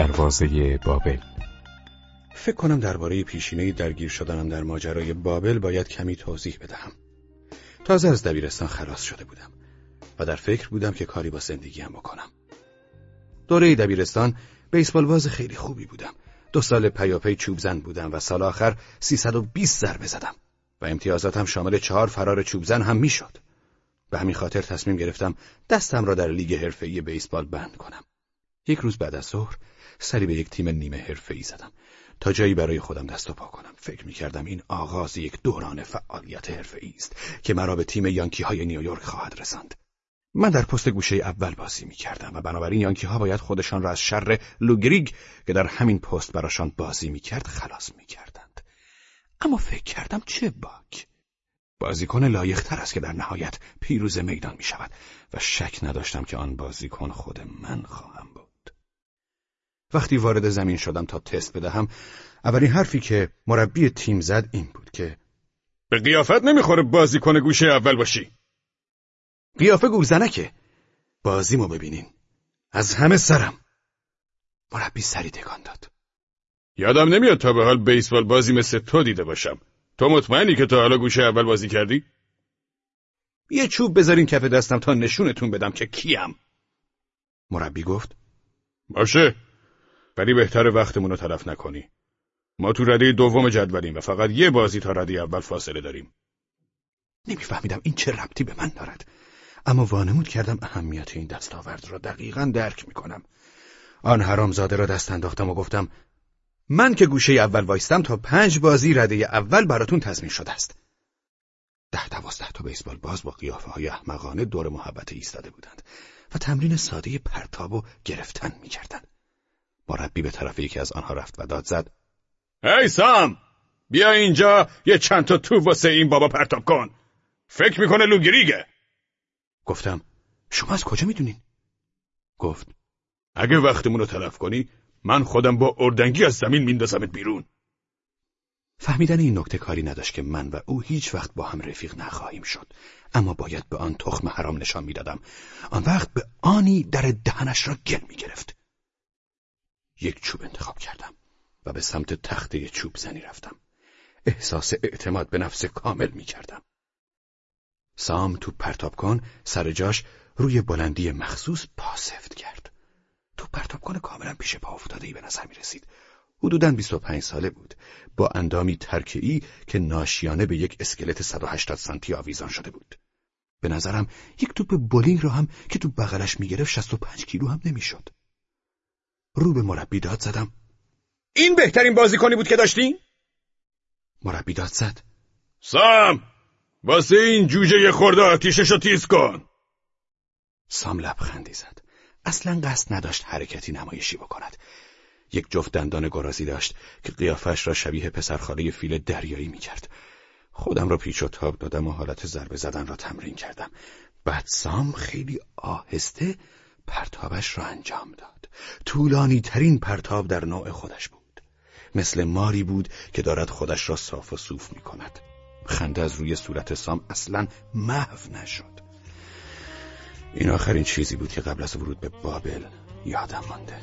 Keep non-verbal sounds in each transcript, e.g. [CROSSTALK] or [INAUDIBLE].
دروازه بابل فکر کنم درباره پیشینه درگیر شدنم در ماجرای بابل باید کمی توضیح بدهم. تازه از دبیرستان خلاص شده بودم و در فکر بودم که کاری با زندگیم بکنم. دوره دبیرستان بیسبال باز خیلی خوبی بودم. دو سال پیاپی چوب زن بودم و سال آخر 320 ضربه زدم و امتیازاتم شامل چهار فرار چوب زن هم می‌شد. به همین خاطر تصمیم گرفتم دستم را در لیگ حرفه‌ای بیسبال بند کنم. یک روز بعد از ظهر سری به یک تیم نیمه حرفه‌ای زدم تا جایی برای خودم دست و پا کنم فکر می کردم این آغاز یک دوران فعالیت حرفه‌ای است که مرا به تیم یانکی های نیویورک خواهد رساند من در پست گوشه اول بازی می کردم و بنابراین یانکی ها باید خودشان را از شر لو گریگ که در همین پست براشان بازی می کرد خلاص می کردند. اما فکر کردم چه باک بازیکن لایقتر است که در نهایت پیروز میدان می شود و شک نداشتم که آن بازیکن خود من خواهم بود. وقتی وارد زمین شدم تا تست بدهم اولین حرفی که مربی تیم زد این بود که به قیافت نمی‌خوره بازیکن گوشه اول باشی. قیافه گوزنکه. بازیمو ببینین. از همه سرم. مربی سری تکان داد. یادم نمیاد تا به حال بیسبال بازی مثل تو دیده باشم. تو مطمئنی که تا حالا گوشه اول بازی کردی؟ یه چوب بذارین کف دستم تا نشونتون بدم که کیم. مربی گفت باشه. ولی بهتر وقتمون رو تلف نکنی. ما تو رده دوم جدولیم و فقط یه بازی تا رده اول فاصله داریم. نمیفهمیدم این چه ربطی به من دارد. اما وانمود کردم اهمیت این دستاورد را دقیقا درک می‌کنم. آن حرامزاده را دست انداختم و گفتم من که گوشه اول وایستم تا پنج بازی رده اول براتون تضمین شده است. ده دوازده تا بیسبال باز با قیافه های احمقانه دور محبت ایستاده بودند و تمرین ساده پرتاب و گرفتن می‌کردند. مربی به طرف یکی از آنها رفت و داد زد. هی سام بیا اینجا یه چند تا تو واسه این بابا پرتاب کن. فکر می‌کنه لوگریگه. گفتم شما از کجا می‌دونین؟ گفت اگه وقتمون رو تلف کنی من خودم با اردنگی از زمین میندازمت بیرون. فهمیدن این نکته کاری نداشت که من و او هیچ وقت با هم رفیق نخواهیم شد. اما باید به آن تخم حرام نشان می‌دادم. آن وقت به آنی در دهنش را گل می‌گرفت. یک چوب انتخاب کردم و به سمت تخته چوب زنی رفتم احساس اعتماد به نفس کامل می کردم. سام تو پرتاب کن سر جاش روی بلندی مخصوص پاسفت کرد. تو پرتاب کن کاملا پیش پا افتاده ای به نظر می رسید. حدوداً 25 ساله بود با اندامی ترکئی که ناشیانه به یک اسکلت 180 سانتی آویزان شده بود. به نظرم یک توپ بولینگ را هم که تو بغلش می‌گرفت 65 کیلو هم نمی‌شد. رو به مربی داد زدم. این بهترین بازیکنی بود که داشتین؟ مربی داد زد. سام واسه این جوجه خورده آتیششو تیز کن. سام لبخندی زد. اصلا قصد نداشت حرکتی نمایشی بکند. یک جفت دندان گرازی داشت که قیافش را شبیه پسرخاله فیل دریایی می‌کرد. خودم را پیچ و تاب دادم و حالت ضربه زدن را تمرین کردم. بعد سام خیلی آهسته پرتابش را انجام داد. طولانی ترین پرتاب در نوع خودش بود. مثل ماری بود که دارد خودش را صاف و صوف می کند. خنده از روی صورت سام اصلا محو نشد. این آخرین چیزی بود که قبل از ورود به بابل یادم مانده.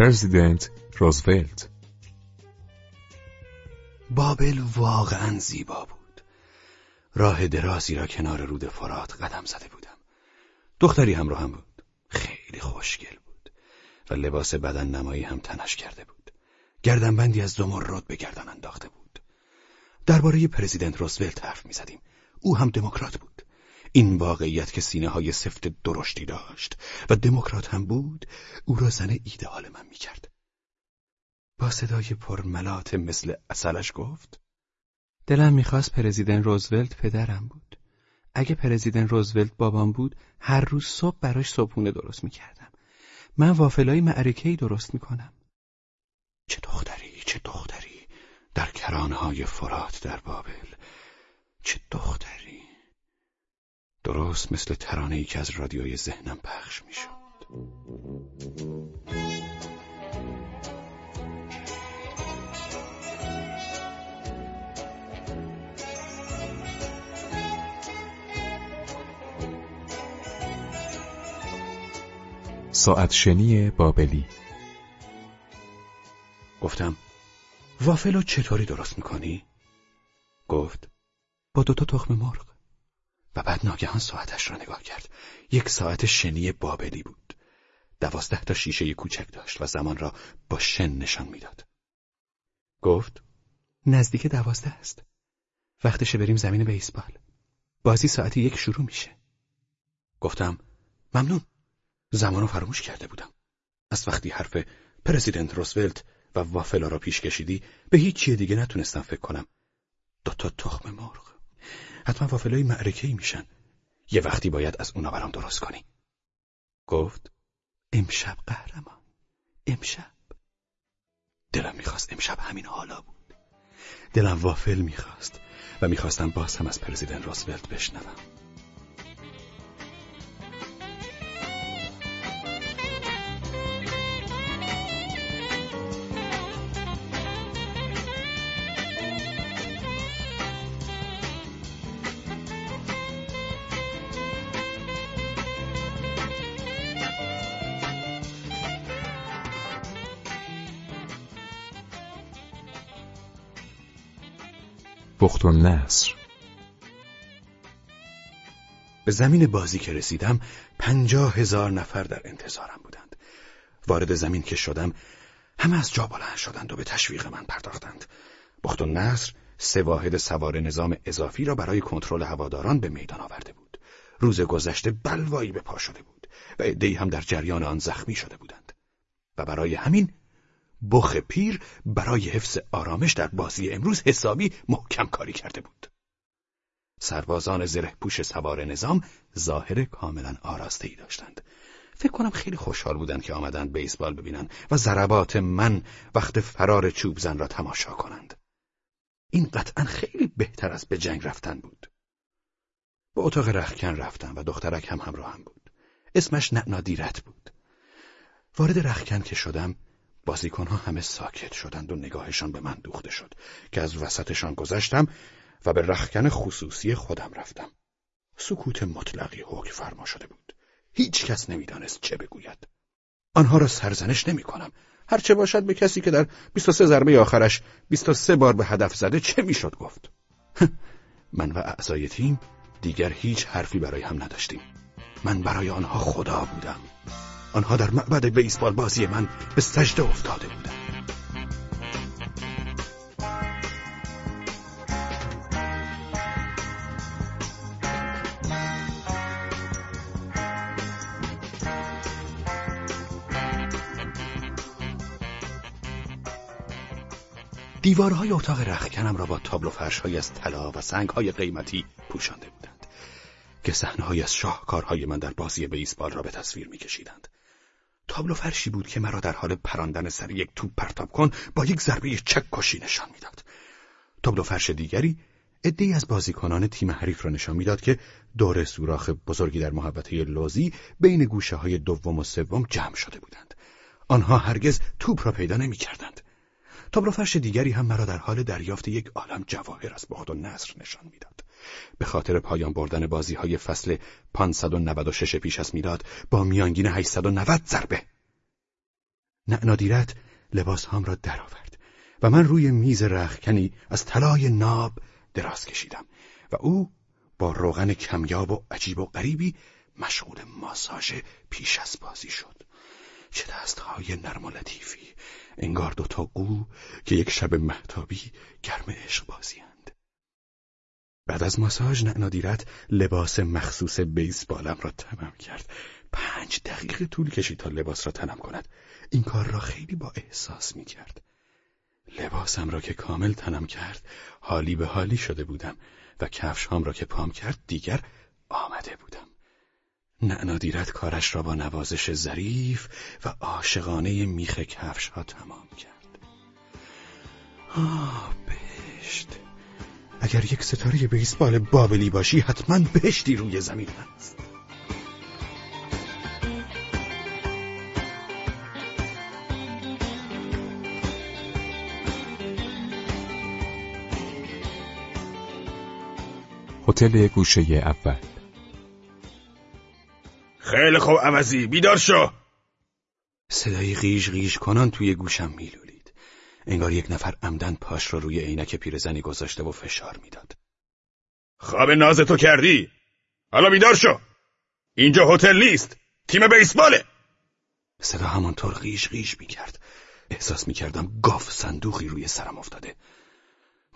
پرزیدنت روزولت بابل واقعا زیبا بود. راه درازی را کنار رود فرات قدم زده بودم. دختری همراهم بود. خیلی خوشگل بود و لباس بدن نمایی هم تنش کرده بود. گردنبندی از زمرد به گردن انداخته بود. درباره پرزیدنت روزولت حرف می زدیم. او هم دموکرات بود. این واقعیت که سینه های سفت درشتی داشت و دموکرات هم بود او را زن ایدئال من می‌کرد. با صدای پرملات مثل اصلش گفت دلم می‌خواست پرزیدنت روزولت پدرم بود. اگه پرزیدنت روزولت بابام بود هر روز صبح براش صبحونه درست می‌کردم. من وافلای معرکهی درست می‌کنم. چه دختری چه دختری در کرانه های فرات در بابل چه دختری درست مثل ترانه ای که از رادیوی ذهنم پخش می‌شد. ساعت شنی بابلی. گفتم وافل چطوری درست می‌کنی؟ گفت با دوتا تخم مرغ. و بعد ناگهان ساعتش را نگاه کرد. یک ساعت شنی بابلی بود. دوازده تا شیشه کوچک داشت و زمان را با شن نشان می‌داد. گفت نزدیک دوازده است. وقتشه بریم زمین بیسبال. بازی ساعت یک شروع میشه. گفتم ممنون. زمانو فراموش کرده بودم. از وقتی حرف پرزیدنت روزولت و وافلا را پیش کشیدی به هیچ چیه دیگه نتونستم فکر کنم. دوتا تخم مرغ. حتما وافلای معرکه ای میشن. یه وقتی باید از اونا برام درست کنی. گفت امشب قهرمان. امشب. دلم می‌خواست امشب همین حالا بود. دلم وافل می‌خواست و می‌خواستم باز هم از پرزیدنت روزولت بشنوم. بخت و نصر. به زمین بازی که رسیدم پنجاه هزار نفر در انتظارم بودند. وارد زمین که شدم همه از جا بلند شدند و به تشویق من پرداختند. بخت و نصر سه واحد سوار نظام اضافی را برای کنترل هواداران به میدان آورده بود. روز گذشته بلوایی به پا شده بود و عدهای هم در جریان آن زخمی شده بودند. و برای همین بخ پیر برای حفظ آرامش در بازی امروز حسابی محکم کاری کرده بود. سربازان زره پوش سوار نظام ظاهر کاملا آراسته ای داشتند. فکر کنم خیلی خوشحال بودند که آمدند بیسبال ببینند و ضربات من وقت فرار چوب زن را تماشا کنند. این قطعا خیلی بهتر از به جنگ رفتن بود. به اتاق رخکن رفتم و دخترک هم همراهم بود. اسمش نعنادیرت بود. وارد رخکن که شدم بازیکنها همه ساکت شدند و نگاهشان به من دوخته شد که از وسطشان گذشتم و به رخکن خصوصی خودم رفتم. سکوت مطلقی حکم فرما شده بود. هیچ کس نمی‌دانست چه بگوید. آنها را سرزنش نمی کنم. هرچه باشد به کسی که در 23 ضربه آخرش 23 بار به هدف زده چه می‌شد گفت؟ [LAUGHS] من و اعضای تیم دیگر هیچ حرفی برای هم نداشتیم. من برای آنها خدا بودم. آنها در معبد بیسبال بازی من به سجده افتاده بودند. دیوارهای اتاق رخکنم را با تابلو فرشهای از طلا و سنگهای قیمتی پوشانده بودند که صحنه‌های از شاهکارهای من در بازی بیسبال را به تصویر میکشیدند. تابلو فرشی بود که مرا در حال پراندن سر یک توپ پرتاب کن با یک ضربه چک کشی نشان می‌داد. تابلو فرش دیگری عدهای از بازیکنان تیم حریف را نشان می‌داد که دور سوراخ بزرگی در محوطه لوزی بین گوشه های دوم و سوم جمع شده بودند. آنها هرگز توپ را پیدا نمی‌کردند. تابلو فرش دیگری هم مرا در حال دریافت یک عالم جواهر از باد و نصر نشان می‌داد. به خاطر پایان بردن بازی های فصل 596 پیش از میلاد با میانگین 890 ضربه. نعنادیرت لباس هم را درآورد و من روی میز رخکنی از طلای ناب دراز کشیدم و او با روغن کمیاب و عجیب و غریبی مشغول ماساژ پیش از بازی شد. چه دستهای نرم و لطیفی انگار دوتا قو که یک شب محتابی گرم عشق بازیند بعد از ماساژ نعنادیرت لباس مخصوص بیسبالم را تمام کرد. پنج دقیقه طول کشید تا لباس را تنم کند. این کار را خیلی با احساس می کرد. لباسم را که کامل تنم کرد حالی به حالی شده بودم و کفش هم را که پام کرد دیگر آمده بودم. نعنادیرت کارش را با نوازش ظریف و عاشقانه میخ کفش ها تمام کرد. آه بهشت. اگر یک ستاره بیسبال بابلی باشی حتما بهشتی روی زمین هست. هتل گوشه اول. خیلی خوب عوضی. بیدار شو. صدای غیش غیش کنان توی گوشم میلولی. انگار یک نفر عمدن پاش رو روی عینک پیرزنی گذاشته و فشار می‌داد. خواب ناز تو کردی. حالا بیدار شو. اینجا هتل نیست. تیم بیسباله. صدا همانطور غیش غیش می‌کرد. احساس می‌کردم گاف صندوقی روی سرم افتاده.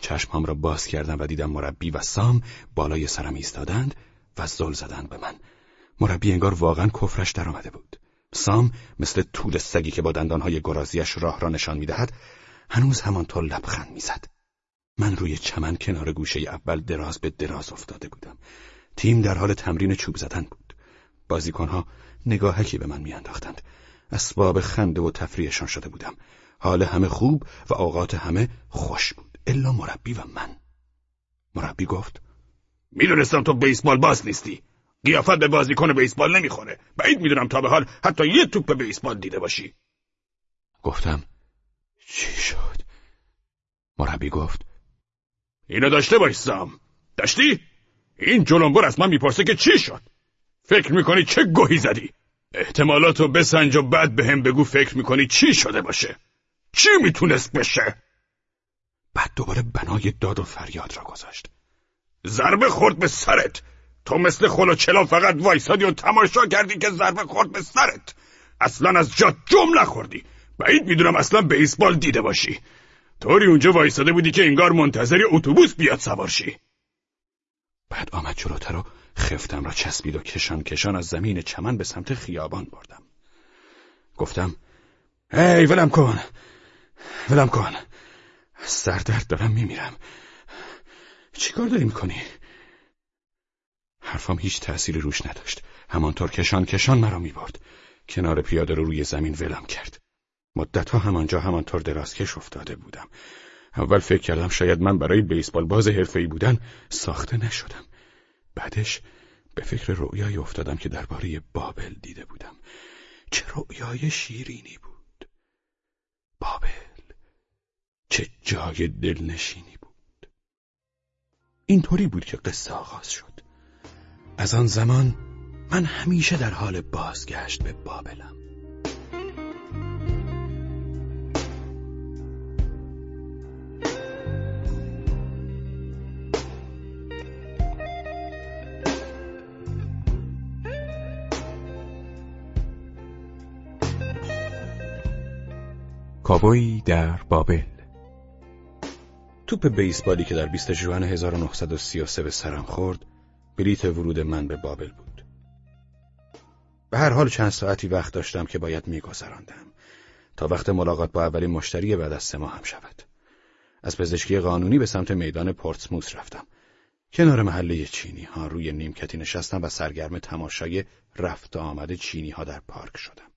چشمم را باز کردم و دیدم مربی و سام بالای سرم ایستادند و زل زدند به من. مربی انگار واقعا کفرش درآمده بود. سام مثل طول سگی که با دندانهای گرازیش راه را نشان می‌دهد هنوز همانطور لبخند می‌زد. من روی چمن کنار گوشه اول دراز به دراز افتاده بودم. تیم در حال تمرین چوب زدن بود. بازیکنها نگاهکی به من میانداختند. اسباب خنده و تفریحشان شده بودم. حال همه خوب و اوقات همه خوش بود. الا مربی و من. مربی گفت می‌دونستم تو بیسبال باز نیستی. قیافت به بازیکن بیسبال نمی‌خوره. بعید می‌دونم تا به حال حتی یه توپ به بیسبال دیده باشی. گفتم چی شد؟ مربی گفت. اینو داشته باش سام. داشتی؟ این جلنبر از من می‌پرسه که چی شد؟ فکر می‌کنی چه گوهی زدی؟ احتمالاتو بسنج و بعد به هم بگو فکر می‌کنی چی شده باشه. چی می‌تونست بشه؟ بعد دوباره بنای داد و فریاد را گذاشت. ضربه خورد به سرت. تو مثل خلو چلا فقط وایسادی و تماشا کردی که ضربه خورد به سرت. اصلا از جا جم نخوردی بعید می‌دونم اصلا بیسبال دیده باشی. طوری اونجا وایساده بودی که انگار منتظری اتوبوس بیاد سوارشی بعد آمد جلوتر و خفتم را چسبید و کشان کشان از زمین چمن به سمت خیابان بردم. گفتم ای ولم کن ولم کن. سردرد دارم میمیرم. چیکار داری می‌کنی؟ حرفام هیچ تأثیری روش نداشت. همانطور کشان کشان مرا می‌برد. کنار پیاده رو روی زمین ولم کرد. مدتها همانجا همانطور درازکش افتاده بودم. اول فکر کردم شاید من برای بیسبال باز حرفه‌ای بودن ساخته نشدم. بعدش به فکر رؤیایی افتادم که درباره بابل دیده بودم. چه رؤیای شیرینی بود. بابل چه جای دلنشینی بود. اینطوری بود که قصه آغاز شد. از آن زمان من همیشه در حال بازگشت به بابلم. کابوی در بابل. توپ بیسبالی که در 20 ژوئن 1933 به سرم خورد بلیت ورود من به بابل بود. به هر حال چند ساعتی وقت داشتم که باید میگذراندم. تا وقت ملاقات با اولین مشتری بعد از سه ماه هم شود. از پزشکی قانونی به سمت میدان پورتسموث رفتم. کنار محله چینی ها روی نیمکتی نشستم و سرگرم تماشای رفت آمد چینی ها در پارک شدم.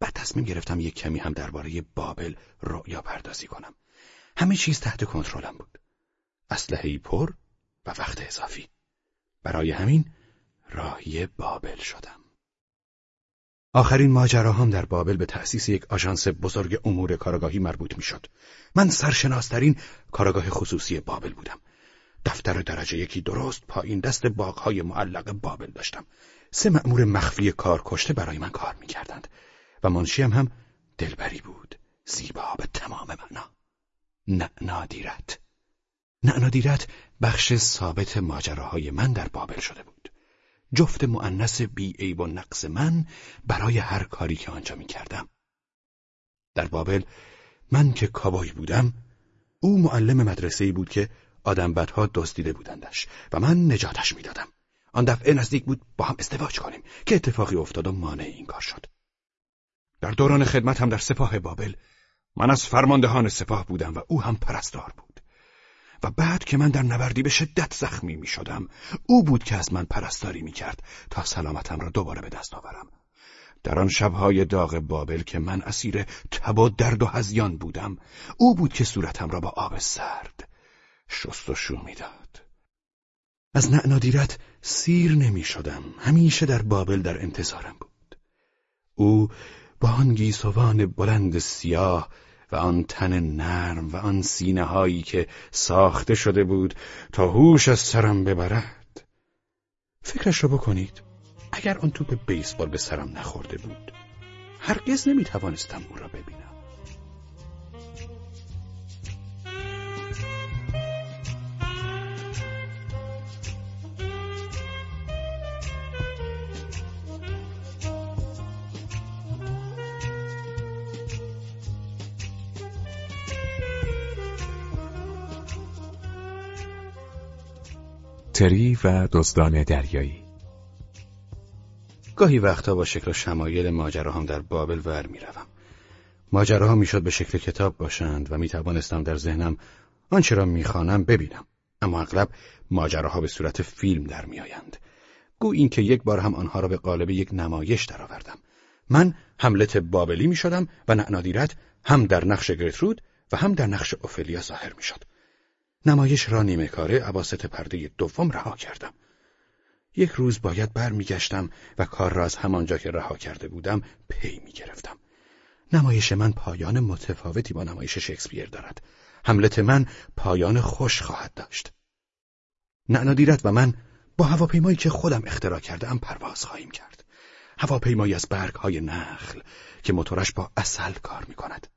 بعد تصمیم گرفتم یک کمی هم درباره بابل رؤیا پردازی کنم. همه چیز تحت کنترلم بود. اسلحه پر و وقت اضافی. برای همین راهی بابل شدم. آخرین ماجراهام در بابل به تأسیس یک آژانس بزرگ امور کاراگاهی مربوط می‌شد. من سرشناسترین کاراگاه خصوصی بابل بودم. دفتر درجه یکی درست پایین دست باغهای معلق بابل داشتم. سه مأمور مخفی کار کشته برای من کار می‌کردند. و منشیم هم دلبری بود زیبا به تمام معنا نعنادیرت نعنادیرت بخش ثابت ماجراهای من در بابل شده بود جفت معنس بی عیب و نقص من برای هر کاری که آنجا می کردم. در بابل من که کابایی بودم او معلم مدرسه بود که آدم بدها دزدیده بودندش و من نجاتش می‌دادم. آن دفعه نزدیک بود با هم ازدواج کنیم که اتفاقی افتاد و مانع این کار شد. در دوران خدمت هم در سپاه بابل. من از فرماندهان سپاه بودم و او هم پرستار بود. و بعد که من در نبردی به شدت زخمی می شدم او بود که از من پرستاری می کرد تا سلامتم را دوباره به دست آورم. در آن شبهای داغ بابل که من اسیر تب و درد و هزیان بودم او بود که صورتم را با آب سرد شست و شو می‌داد. از نعنادیرت سیر نمی شدم همیشه در بابل در انتظارم بود. او با آن گیسوان بلند سیاه و آن تن نرم و آن سینه هایی که ساخته شده بود تا هوش از سرم ببرد. فکرش رو بکنید اگر آن توپ بیسبال به سرم نخورده بود هرگز نمی توانستم او را ببینم. تری و دزدان دریایی. گاهی وقتا با شکل و شمایل ماجراهام در بابل ور می‌روم. ماجراها می‌شد به شکل کتاب باشند و می‌توانستم در ذهنم آنچه را می‌خوانم ببینم. اما اغلب ماجراها به صورت فیلم در میآیند. گو اینکه یک بار هم آنها را به قالب یک نمایش درآوردم. من حملت بابلی می‌شدم و نعنادیرت هم در نقش گرترود و هم در نقش اوفلیا ظاهر می‌شد. نمایش را نیمه کاره عواسط پرده دوم رها کردم. یک روز باید برمیگشتم و کار را از همانجا که رها کرده بودم پی می‌گرفتم. نمایش من پایان متفاوتی با نمایش شکسپیر دارد. حملت من پایان خوش خواهد داشت. نعنادیرت و من با هواپیمایی که خودم اختراع کرده ام پرواز خواهیم کرد. هواپیمایی از برگ های نخل که موتورش با اصل کار می کند.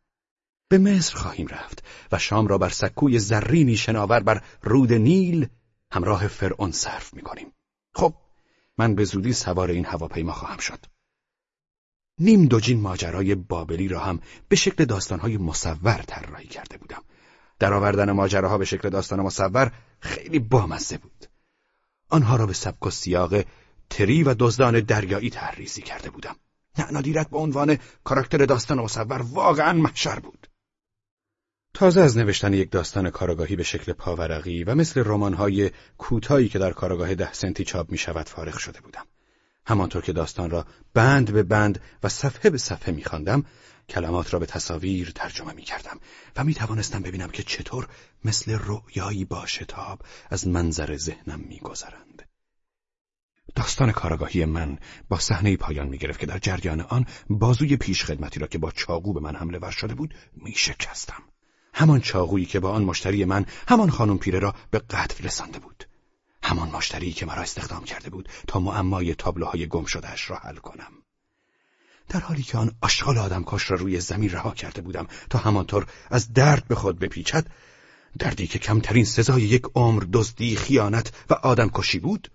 به مصر خواهیم رفت و شام را بر سکوی زرینی شناور بر رود نیل همراه فرعون صرف می‌کنیم. خب من به زودی سوار این هواپیما خواهم شد. نیم دوجین ماجرای بابلی را هم به شکل داستانهای مصور طراحی کرده بودم. در آوردن ماجراها به شکل داستان مصور خیلی بامزه بود. آنها را به سبک و سیاق تری و دزدان دریایی تحریزی کرده بودم. نعنادیرت به عنوان کاراکتر داستان مصور واقعا محشر بود. تازه از نوشتن یک داستان کاراگاهی به شکل پاورقی و مثل رمان‌های کوتاهی که در کاراگاه ده سنتی چاپ می شود فارغ شده بودم. همانطور که داستان را بند به بند و صفحه به صفحه می خواندم، کلمات را به تصاویر ترجمه می کردم و می توانستم ببینم که چطور مثل رؤیایی با شتاب از منظر ذهنم می گذرند. داستان کاراگاهی من با صحنه پایان می گرفت که در جریان آن بازوی پیش خدمتی را که با چاقو به من حمله ور شده بود می شکستم. همان چاقویی که با آن مشتری من همان خانم پیره را به قتل رسانده بود. همان مشتری که مرا استخدام کرده بود تا معمای تابلوهای گم شدهش را حل کنم. در حالی که آن آشغال آدمکش را روی زمین رها کرده بودم تا همانطور از درد به خود بپیچد دردی که کمترین سزای یک عمر دزدی خیانت و آدمکشی بود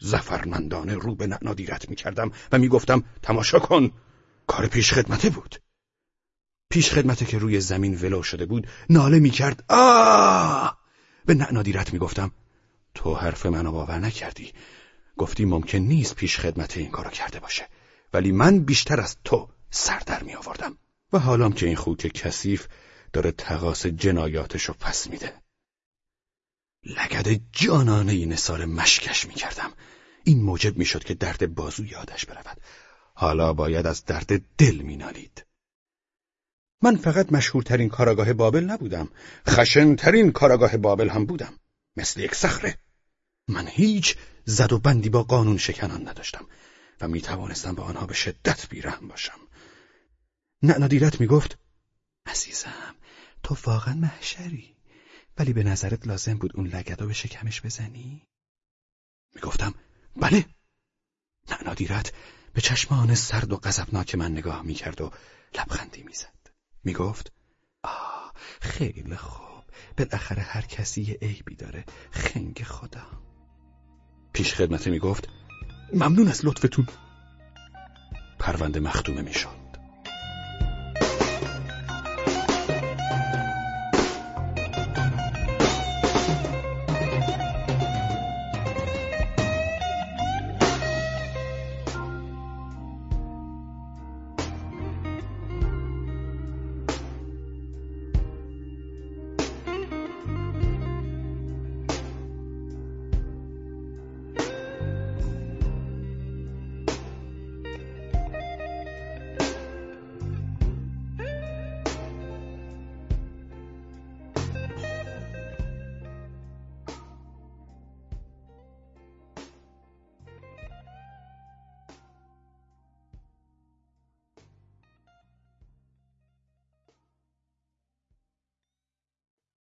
زفرمندانه رو به نادیرت می کردم و می گفتم تماشا کن کار پیش خدمته بود. پیش خدمته که روی زمین ولو شده بود ناله می کرد آه! به نعنادیرت می گفتم تو حرف منو باور نکردی. گفتی ممکن نیست پیش خدمت این کارو کرده باشه ولی من بیشتر از تو سر در می آوردم و حالام که این خوک کثیف داره تقاس جنایاتشو پس میده. لگد جانانه این نثار مشکش می کردم این موجب می شد که درد بازو یادش برود. حالا باید از درد دل می نالید من فقط مشهورترین کاراگاه بابل نبودم. خشنترین کاراگاه بابل هم بودم. مثل یک صخره. من هیچ زد و بندی با قانون شکنان نداشتم و می توانستم با آنها به شدت بیرحم باشم. نعنادیرت می گفت عزیزم تو واقعا محشری ولی به نظرت لازم بود اون لگدو به شکمش بزنی؟ می گفتم بله. نعنادیرت به چشمان سرد و غضبناک من نگاه می کرد و لبخندی می زد. می گفت آه خیلی خوب. بالاخره هر کسی یه عیبی داره. خنگ خدا. پیش خدمته می گفت ممنون از لطفتون. پرونده مختومه می شد